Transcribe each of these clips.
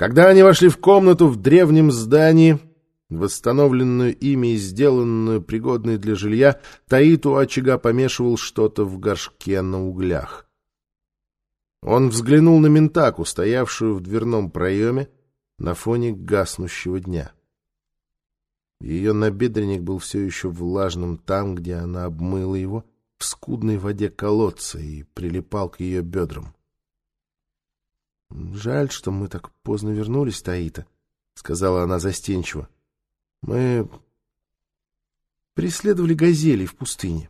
Когда они вошли в комнату в древнем здании, восстановленную ими и сделанную пригодной для жилья, Таиту очага помешивал что-то в горшке на углях. Он взглянул на Ментаку, стоявшую в дверном проеме на фоне гаснущего дня. Ее набедренник был все еще влажным там, где она обмыла его, в скудной воде колодца и прилипал к ее бедрам. — Жаль, что мы так поздно вернулись, Таита, — сказала она застенчиво. — Мы преследовали газелей в пустыне.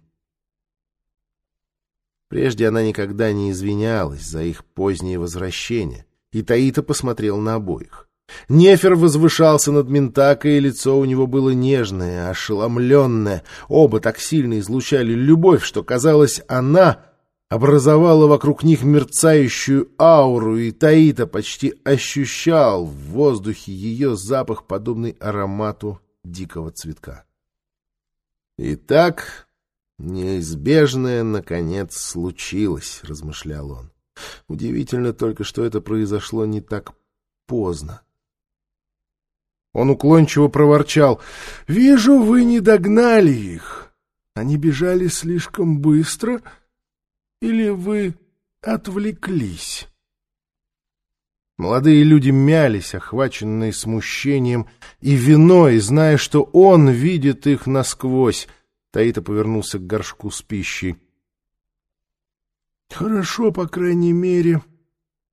Прежде она никогда не извинялась за их позднее возвращение, и Таита посмотрел на обоих. Нефер возвышался над Ментакой, и лицо у него было нежное, ошеломленное. Оба так сильно излучали любовь, что, казалось, она образовала вокруг них мерцающую ауру, и Таита почти ощущал в воздухе ее запах, подобный аромату дикого цветка. «Итак, неизбежное, наконец, случилось», — размышлял он. «Удивительно только, что это произошло не так поздно». Он уклончиво проворчал. «Вижу, вы не догнали их. Они бежали слишком быстро, или вы отвлеклись?» Молодые люди мялись, охваченные смущением и виной, зная, что он видит их насквозь. Таита повернулся к горшку с пищей. «Хорошо, по крайней мере,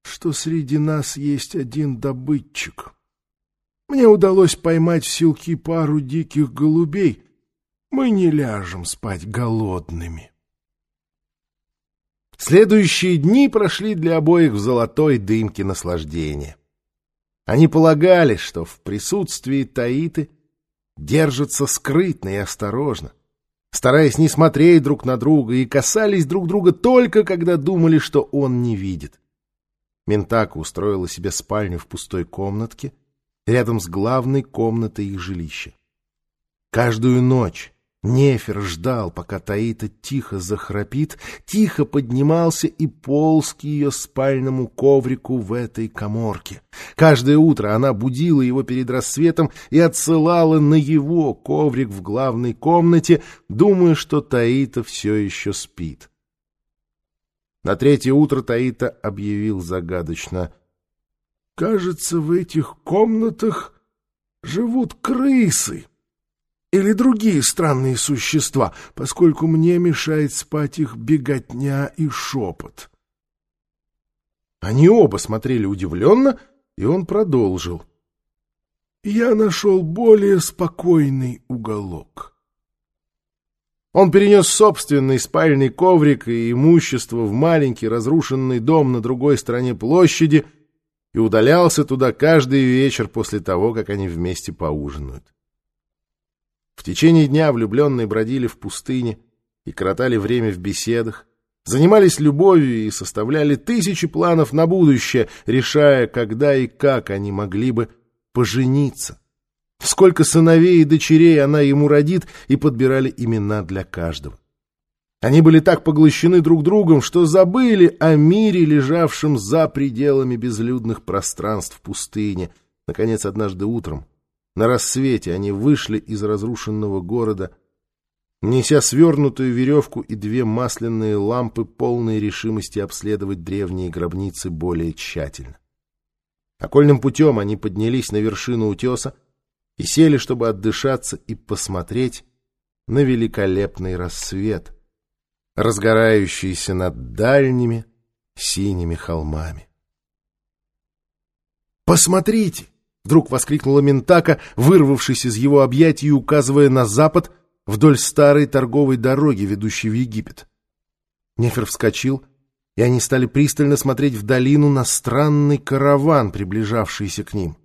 что среди нас есть один добытчик». Мне удалось поймать в силки пару диких голубей. Мы не ляжем спать голодными. Следующие дни прошли для обоих в золотой дымке наслаждения. Они полагали, что в присутствии Таиты держатся скрытно и осторожно, стараясь не смотреть друг на друга, и касались друг друга только когда думали, что он не видит. Ментака устроила себе спальню в пустой комнатке — рядом с главной комнатой их жилища. Каждую ночь Нефер ждал, пока Таита тихо захрапит, тихо поднимался и полз к ее спальному коврику в этой коморке. Каждое утро она будила его перед рассветом и отсылала на его коврик в главной комнате, думая, что Таита все еще спит. На третье утро Таита объявил загадочно — Кажется, в этих комнатах живут крысы или другие странные существа, поскольку мне мешает спать их беготня и шепот. Они оба смотрели удивленно, и он продолжил. Я нашел более спокойный уголок. Он перенес собственный спальный коврик и имущество в маленький разрушенный дом на другой стороне площади — и удалялся туда каждый вечер после того, как они вместе поужинают. В течение дня влюбленные бродили в пустыне и коротали время в беседах, занимались любовью и составляли тысячи планов на будущее, решая, когда и как они могли бы пожениться. Сколько сыновей и дочерей она ему родит, и подбирали имена для каждого. Они были так поглощены друг другом, что забыли о мире, лежавшем за пределами безлюдных пространств пустыни. Наконец, однажды утром, на рассвете, они вышли из разрушенного города, неся свернутую веревку и две масляные лампы, полной решимости обследовать древние гробницы более тщательно. Окольным путем они поднялись на вершину утеса и сели, чтобы отдышаться и посмотреть на великолепный рассвет — разгорающийся над дальними синими холмами. «Посмотрите!» — вдруг воскликнула Ментака, вырвавшись из его объятий и указывая на запад вдоль старой торговой дороги, ведущей в Египет. Нефер вскочил, и они стали пристально смотреть в долину на странный караван, приближавшийся к ним.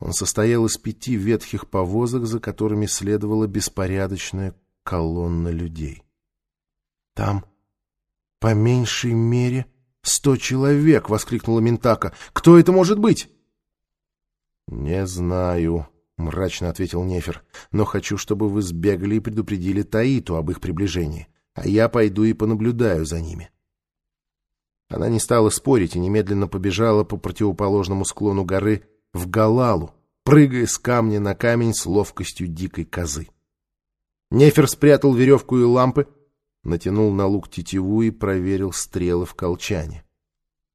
Он состоял из пяти ветхих повозок, за которыми следовала беспорядочная колонна людей. Там по меньшей мере сто человек, — воскликнула Ментака. Кто это может быть? Не знаю, — мрачно ответил Нефер, — но хочу, чтобы вы сбегали и предупредили Таиту об их приближении, а я пойду и понаблюдаю за ними. Она не стала спорить и немедленно побежала по противоположному склону горы в Галалу, прыгая с камня на камень с ловкостью дикой козы. Нефер спрятал веревку и лампы, натянул на лук тетиву и проверил стрелы в колчане.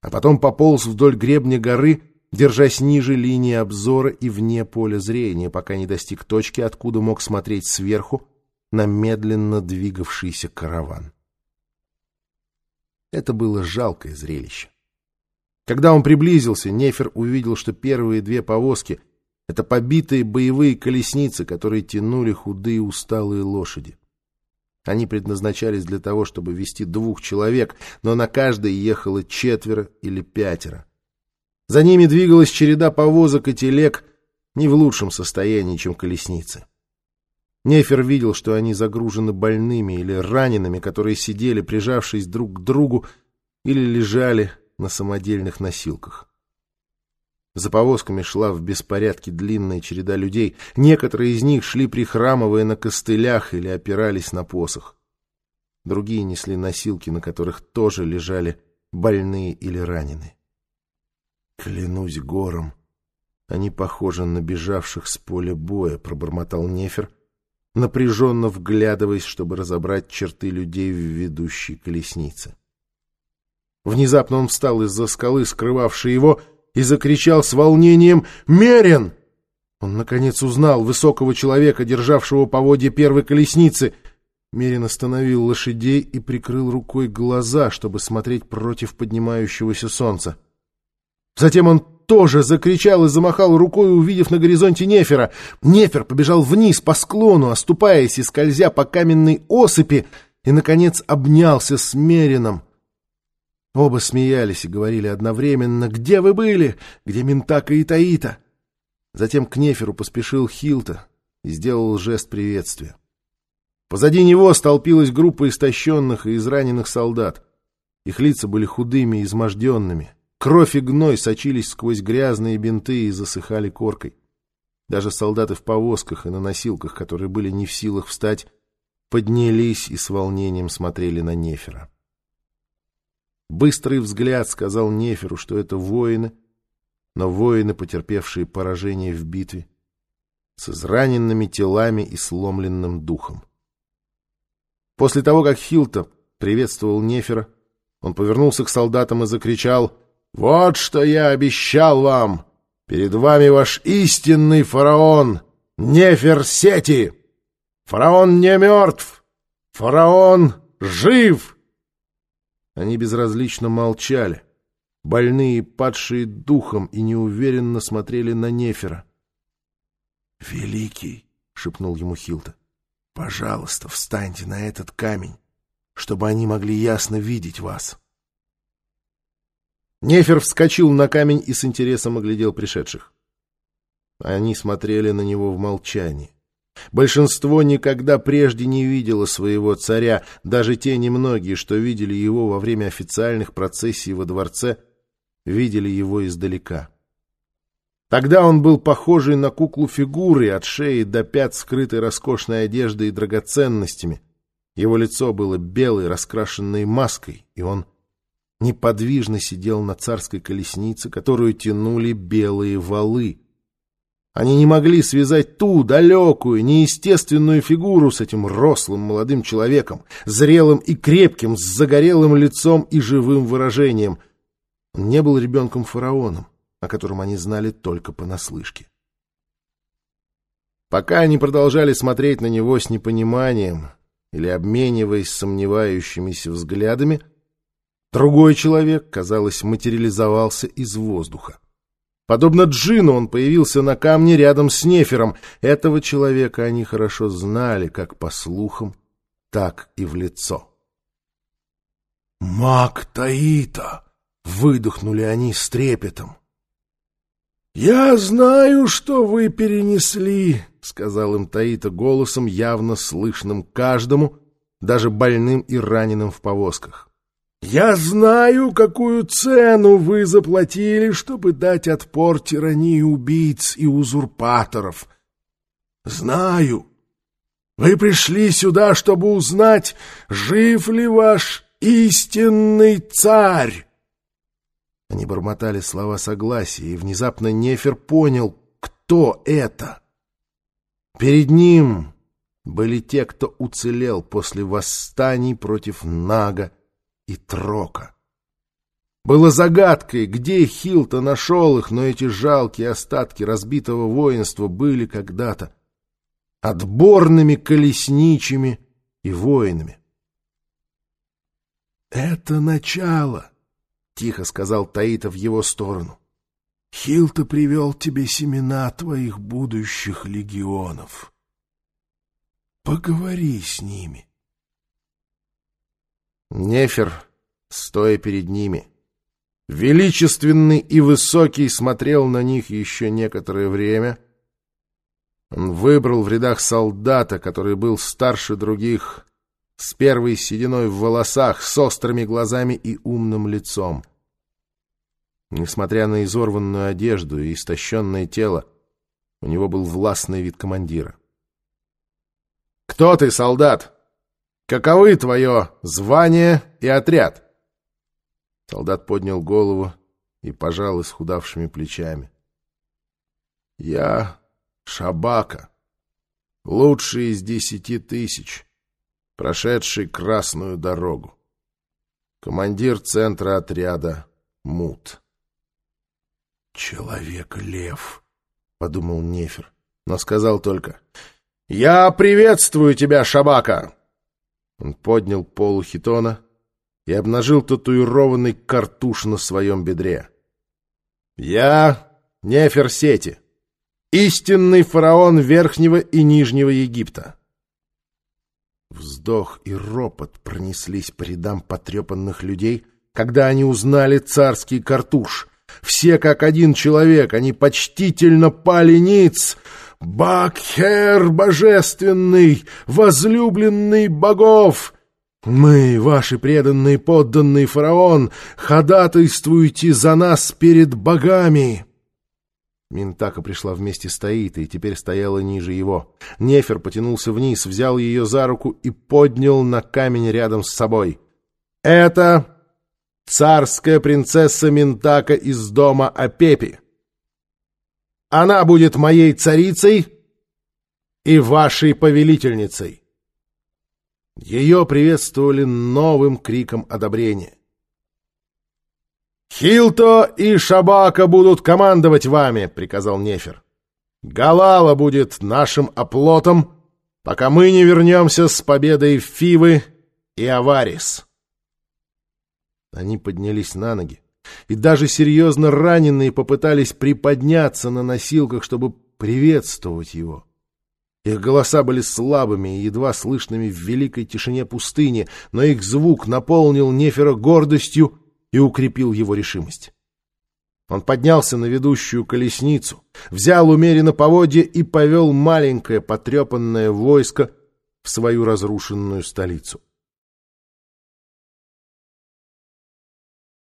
А потом пополз вдоль гребня горы, держась ниже линии обзора и вне поля зрения, пока не достиг точки, откуда мог смотреть сверху на медленно двигавшийся караван. Это было жалкое зрелище. Когда он приблизился, Нефер увидел, что первые две повозки — это побитые боевые колесницы, которые тянули худые усталые лошади. Они предназначались для того, чтобы вести двух человек, но на каждой ехало четверо или пятеро. За ними двигалась череда повозок и телег не в лучшем состоянии, чем колесницы. Нефер видел, что они загружены больными или ранеными, которые сидели, прижавшись друг к другу, или лежали на самодельных носилках. За повозками шла в беспорядке длинная череда людей. Некоторые из них шли прихрамывая на костылях или опирались на посох. Другие несли носилки, на которых тоже лежали больные или раненые. Клянусь гором, они похожи на бежавших с поля боя, пробормотал Нефер, напряженно вглядываясь, чтобы разобрать черты людей в ведущей колеснице. Внезапно он встал из-за скалы, скрывавшей его, и закричал с волнением «Мерин!». Он, наконец, узнал высокого человека, державшего поводья первой колесницы. Мерин остановил лошадей и прикрыл рукой глаза, чтобы смотреть против поднимающегося солнца. Затем он тоже закричал и замахал рукой, увидев на горизонте Нефера. Нефер побежал вниз по склону, оступаясь и скользя по каменной осыпи, и, наконец, обнялся с Мерином. Оба смеялись и говорили одновременно «Где вы были? Где Ментака и Таита?» Затем к Неферу поспешил Хилта и сделал жест приветствия. Позади него столпилась группа истощенных и израненных солдат. Их лица были худыми и изможденными. Кровь и гной сочились сквозь грязные бинты и засыхали коркой. Даже солдаты в повозках и на носилках, которые были не в силах встать, поднялись и с волнением смотрели на Нефера. Быстрый взгляд сказал Неферу, что это воины, но воины, потерпевшие поражение в битве, с израненными телами и сломленным духом. После того, как Хилта приветствовал Нефера, он повернулся к солдатам и закричал — вот что я обещал вам. Перед вами ваш истинный фараон, Неферсети. Фараон не мертв. Фараон жив. Они безразлично молчали, больные, падшие духом, и неуверенно смотрели на Нефера. «Великий!» — шепнул ему Хилта. «Пожалуйста, встаньте на этот камень, чтобы они могли ясно видеть вас». Нефер вскочил на камень и с интересом оглядел пришедших. Они смотрели на него в молчании. Большинство никогда прежде не видело своего царя, даже те немногие, что видели его во время официальных процессий во дворце, видели его издалека. Тогда он был похожий на куклу фигуры, от шеи до пят скрытой роскошной одеждой и драгоценностями. Его лицо было белой, раскрашенной маской, и он неподвижно сидел на царской колеснице, которую тянули белые валы. Они не могли связать ту далекую, неестественную фигуру с этим рослым молодым человеком, зрелым и крепким, с загорелым лицом и живым выражением. Он не был ребенком-фараоном, о котором они знали только понаслышке. Пока они продолжали смотреть на него с непониманием или обмениваясь сомневающимися взглядами, Другой человек, казалось, материализовался из воздуха. Подобно Джину он появился на камне рядом с Нефером. Этого человека они хорошо знали, как по слухам, так и в лицо. «Маг Таита!» — выдохнули они с трепетом. «Я знаю, что вы перенесли», — сказал им Таита голосом, явно слышным каждому, даже больным и раненым в повозках. Я знаю, какую цену вы заплатили, чтобы дать отпор тирании убийц и узурпаторов. Знаю. Вы пришли сюда, чтобы узнать, жив ли ваш истинный царь. Они бормотали слова согласия, и внезапно Нефер понял, кто это. Перед ним были те, кто уцелел после восстаний против Нага и Трока. Было загадкой, где Хилта нашел их, но эти жалкие остатки разбитого воинства были когда-то отборными колесничими и воинами. «Это начало», — тихо сказал Таита в его сторону. «Хилта привел тебе семена твоих будущих легионов. Поговори с ними». Нефер, стоя перед ними, величественный и высокий, смотрел на них еще некоторое время. Он выбрал в рядах солдата, который был старше других, с первой сединой в волосах, с острыми глазами и умным лицом. Несмотря на изорванную одежду и истощенное тело, у него был властный вид командира. «Кто ты, солдат? Каковы твое звание и отряд?» Солдат поднял голову и пожал исхудавшими плечами. «Я Шабака, лучший из десяти тысяч, прошедший красную дорогу. Командир центра отряда Мут». «Человек-лев», — подумал Нефер, но сказал только «Я приветствую тебя, Шабака!» Он поднял полу хитона и обнажил татуированный картуш на своем бедре. «Я Неферсети, истинный фараон Верхнего и Нижнего Египта». Вздох и ропот пронеслись по рядам потрепанных людей, когда они узнали царский картуш. Все как один человек, они почтительно пали ниц. «Бакхер божественный, возлюбленный богов!» Мы, ваши преданные подданные фараон, ходатайствуйте за нас перед богами!» Минтака пришла вместе с Таитой и теперь стояла ниже его. Нефер потянулся вниз, взял ее за руку и поднял на камень рядом с собой. «Это царская принцесса Минтака из дома Апепи. Она будет моей царицей и вашей повелительницей». Ее приветствовали новым криком одобрения. «Хилто и Шабака будут командовать вами», — приказал Нефер. «Галала будет нашим оплотом, пока мы не вернемся с победой Фивы и Аварис». Они поднялись на ноги, и даже серьезно раненые попытались приподняться на носилках, чтобы приветствовать его. Их голоса были слабыми и едва слышными в великой тишине пустыни, но их звук наполнил Нефера гордостью и укрепил его решимость. Он поднялся на ведущую колесницу, взял умеренно поводья и повел маленькое потрепанное войско в свою разрушенную столицу.